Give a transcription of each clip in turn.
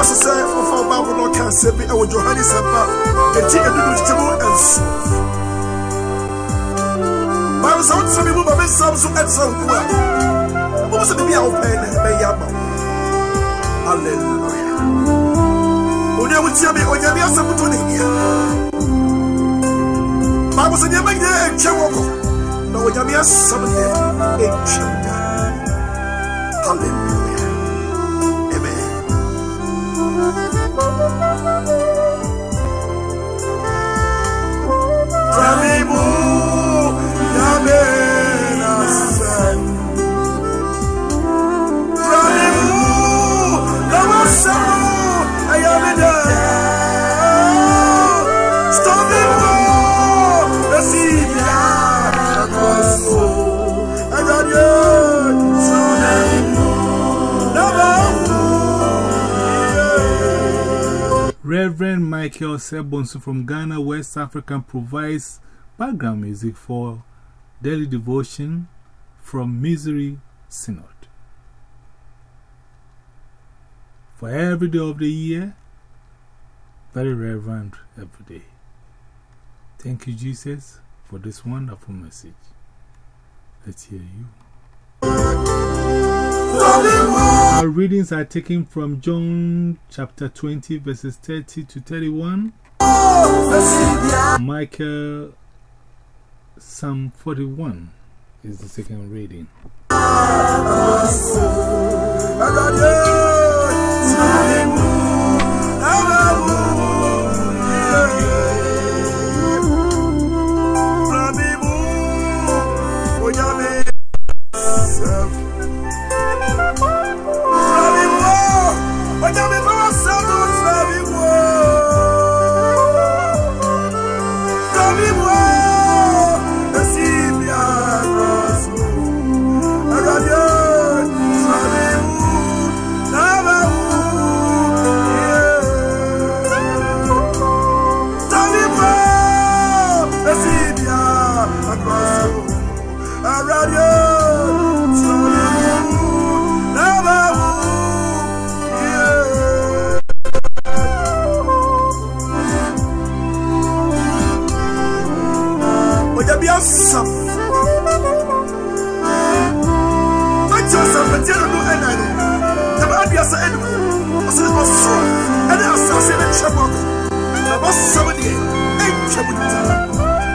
ase sɛ wɔfa wo bible no ɔka asɛm bi ɛwɔ johane sɛmpa ɛti ɛdudu kyɛmu ɛnso bible sɛ wote sɛ me mu ma mensam so ɛtena wo mu a wobɛmu sɛ biribi a wopɛɛ na ɛbɛyɛ ama wo halleluya onua wotia me onyame asɛm to ne hia bible sɛ nneɛma nyinaa ɛntwa wɔ kɔ na onyame asɛm deɛ ɛntwa Reverend Michael Sebonsu from Ghana, West Africa provides background music for daily devotion from Missouri Synod. For every day of the year, very reverend every day. Thank you, Jesus, for this wonderful message. Let's hear you. Our readings are taken from John chapter 20, verses 30 to 31. Michael, Psalm 41 is the second reading.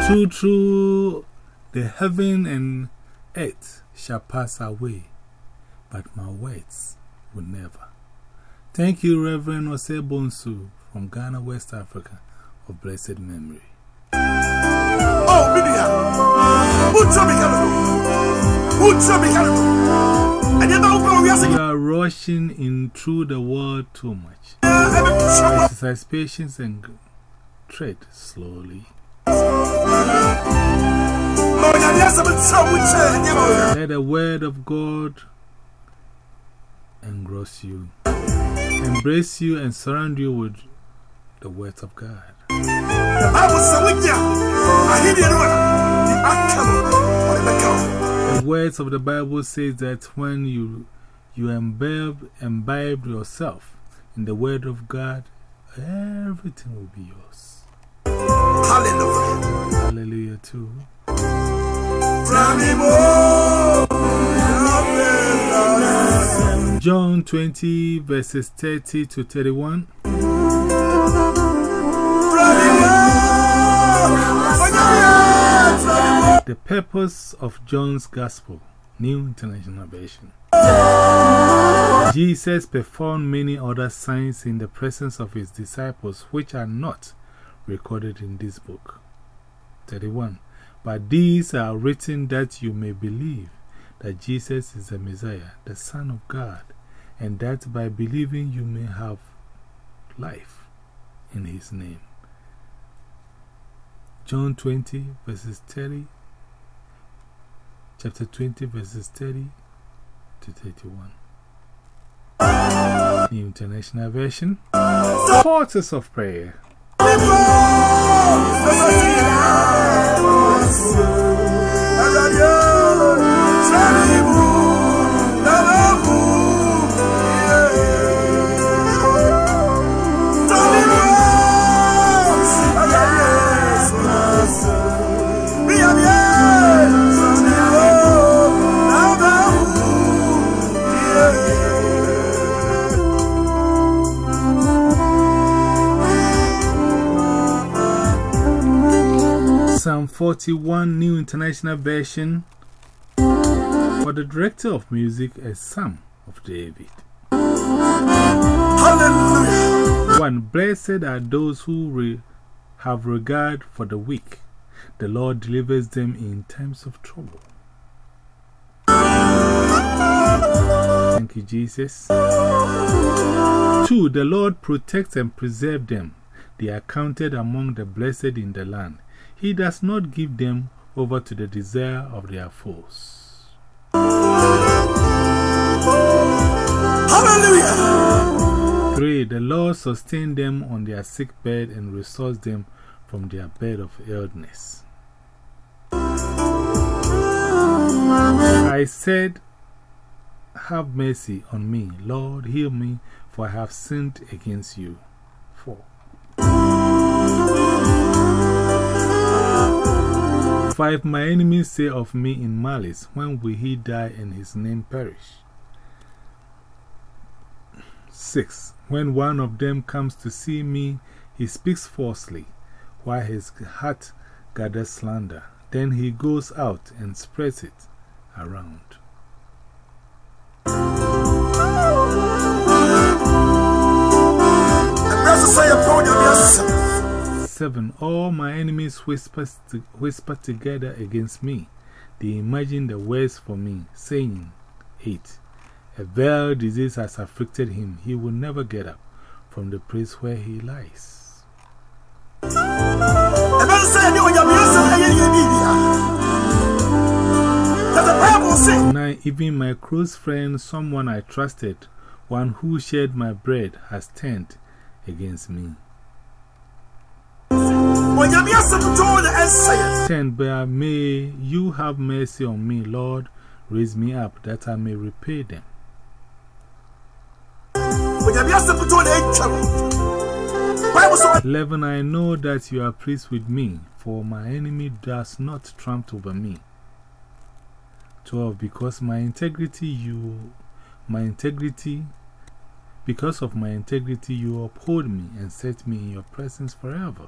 True, true, the heaven and earth shall pass away, but my words will never. Thank you, Reverend Ose Bonsu from Ghana, West Africa, of blessed memory. Oh, Midia. Who told me Who told me You are rushing in through the world too much. Exercise patience and tread slowly. Let the word of God engross you, embrace you, and surround you with the words of God. The words of the Bible says that when you, you imbibe, imbibe yourself in the word of God, everything will be yours. Hallelujah. Hallelujah, too. John 20, verses 30 to 31. The purpose of John's Gospel, New International Version. Jesus performed many other signs in the presence of his disciples, which are not recorded in this book. 31. But these are written that you may believe that Jesus is the Messiah, the Son of God, and that by believing you may have life in his name. John 20, verses 30, chapter 20, verses 30 to 31. New International Version. Portals of Prayer. 41 New International Version. For the director of music, a Psalm of David. Hallelujah. 1. Blessed are those who re have regard for the weak. The Lord delivers them in times of trouble. Thank you, Jesus. 2. The Lord protects and preserves them. They are counted among the blessed in the land. He does not give them over to the desire of their foes. Hallelujah. 3. The Lord sustains them on their sick bed and restores them from their bed of illness. I said, Have mercy on me, Lord, heal me, for I have sinned against you. 5. My enemies say of me in malice, When will he die and his name perish? 6. When one of them comes to see me, he speaks falsely, while his heart gathers slander. Then he goes out and spreads it around. Seven. All my enemies whisper, to, whisper together against me. They imagine the worst for me, saying, 8. A vile disease has afflicted him. He will never get up from the place where he lies. Nine, even my close friend, someone I trusted, one who shared my bread, has turned against me. Ten, but may you have mercy on me, Lord. Raise me up that I may repay them. Eleven, I know that you are pleased with me, for my enemy does not trump over me. 12. Because my integrity, you, my integrity, because of my integrity, you uphold me and set me in your presence forever.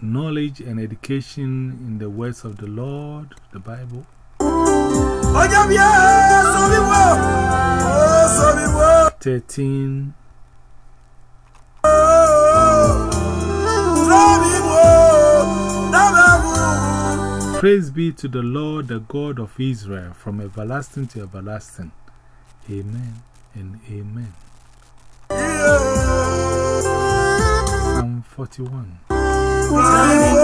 knowledge and education in the words of the Lord, the Bible. Thirteen. Praise be to the Lord, the God of Israel, from everlasting to everlasting. Amen and amen. Psalm 41. As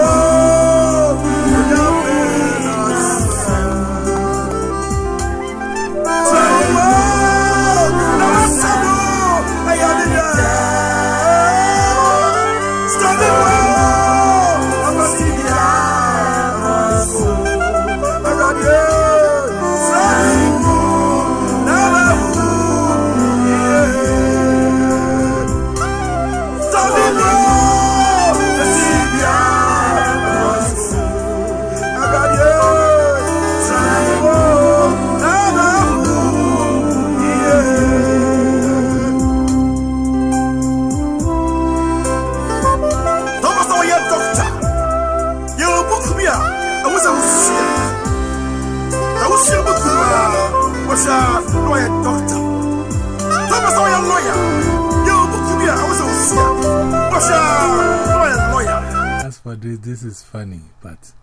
for this, this is funny, but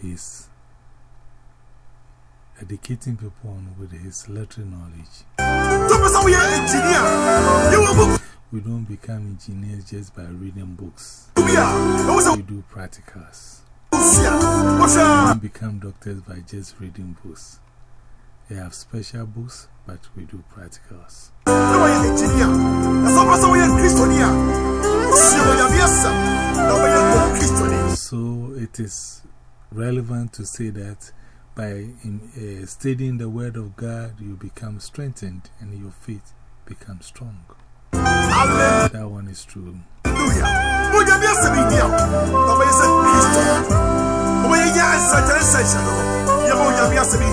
he's educating people on with his literary knowledge. We don't become engineers just by reading books. We do practicals. We don't become doctors by just reading books. They have special books, but we do practicals. It is relevant to say that by uh, studying the Word of God, you become strengthened and your faith becomes strong. That one is true.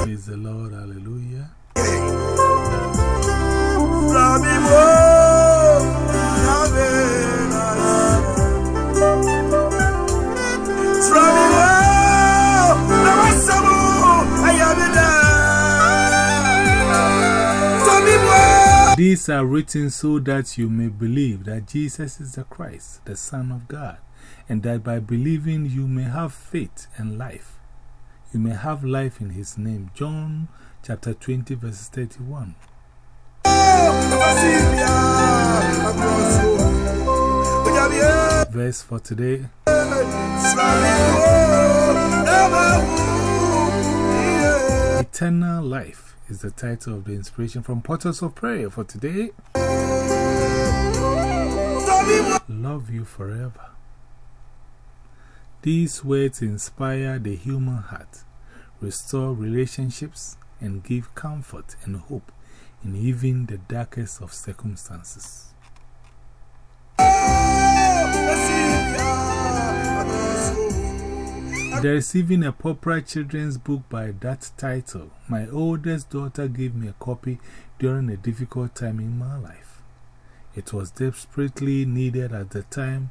Praise the Lord, hallelujah. These are written so that you may believe that Jesus is the Christ, the Son of God, and that by believing you may have faith and life. You may have life in His name. John chapter 20, verse 31. Verse for today. Eternal life is the title of the inspiration from Portals of Prayer for today. Love you forever. These words inspire the human heart, restore relationships, and give comfort and hope in even the darkest of circumstances. There is even a popular children's book by that title. My oldest daughter gave me a copy during a difficult time in my life. It was desperately needed at the time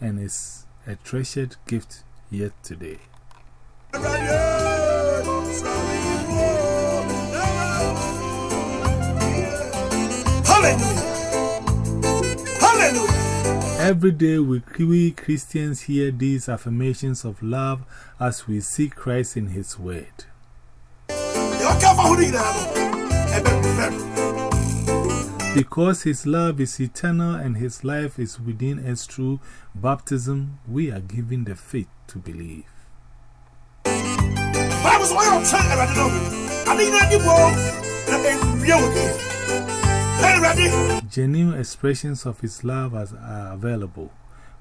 and is a treasured gift yet today. Hallelujah! Every day we, we Christians hear these affirmations of love as we see Christ in His Word. Because His love is eternal and His life is within us through baptism, we are given the faith to believe. Genuine expressions of His love are available,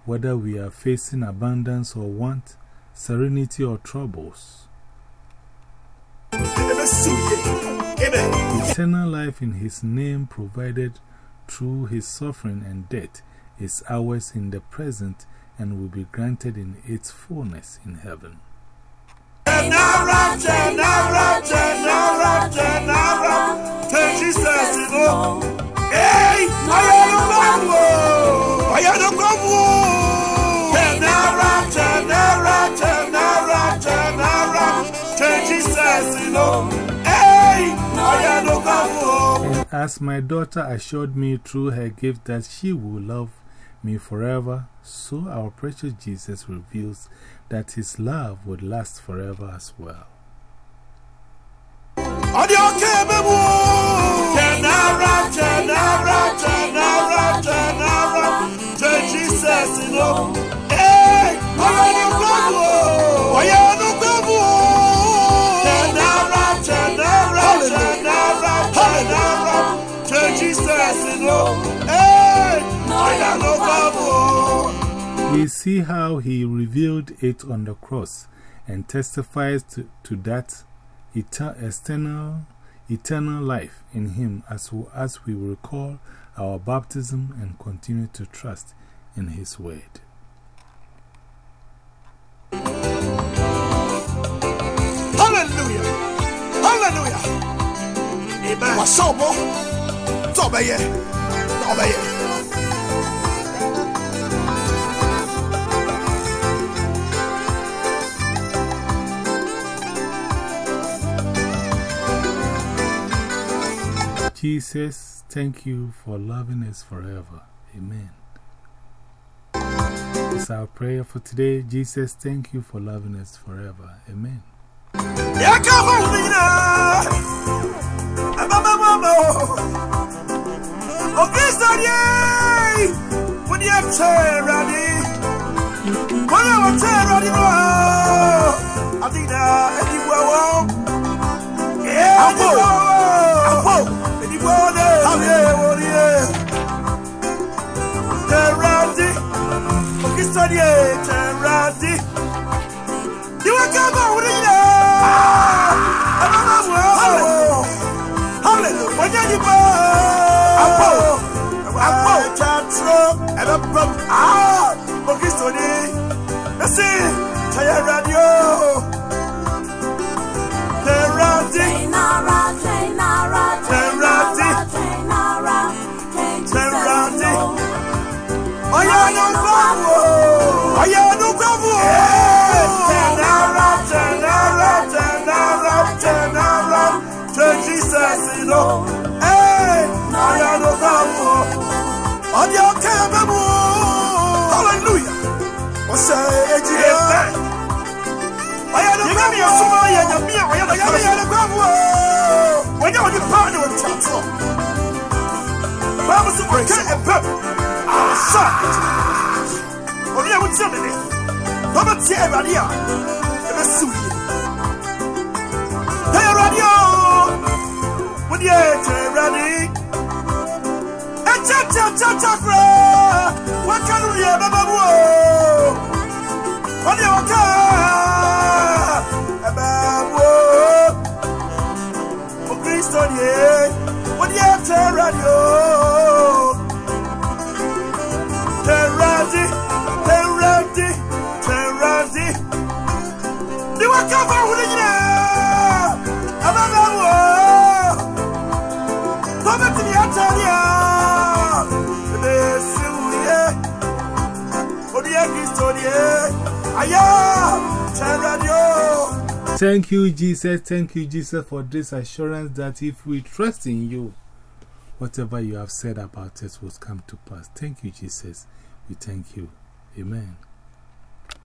whether we are facing abundance or want, serenity or troubles. Eternal life in His name provided through His suffering and death is ours in the present and will be granted in its fullness in heaven. As my daughter assured me through her gift that she will love me forever, so our precious Jesus reveals that his love would last forever as well. We see how he revealed it on the cross and testifies to, to that eternal, eternal life in him as, as we recall our baptism and continue to trust in his word. Hallelujah! Hallelujah! Amen. What's up, Jesus, thank you for loving us forever. Amen. It's our prayer for today. Jesus, thank you for loving us forever. Amen. Whoa! sɔdeɛ tɛwurade diwakɛ bɔ wuli nyinaa ɛbɛbɛ mu ɛwɔ hallelu wɔnyɛ nipa akpɔ akpɔ ɛkyaturo ɛbɛbɛ mu aa oki sɔde ɛsi tɛwurade o tɛwurade. Yẹ̀mí ẹ̀sùnmọ́ yẹ yẹ̀mí àwọn yẹ̀mí yẹ̀mí yẹ̀mí gbà wọ́. Wọ́n yẹ wọ́n di paa ni wọ́n ti àtọ̀. Báwo sọ wọ́n kẹ́ ẹ̀ bẹ́ẹ̀ àṣà. Omi ẹ̀ wọ́n ti ẹ̀mí ni. Wọ́n bẹ tiẹ̀ ẹ̀rọ̀dí à. Ẹ bẹ sùn yìí. Ẹ ẹ̀rọ̀dí o. Wọ́n di ẹ̀ Thank you, Jesus. Thank you, Jesus, for this assurance that if we trust in you, whatever you have said about us will come to pass. Thank you, Jesus. We thank you. Amen.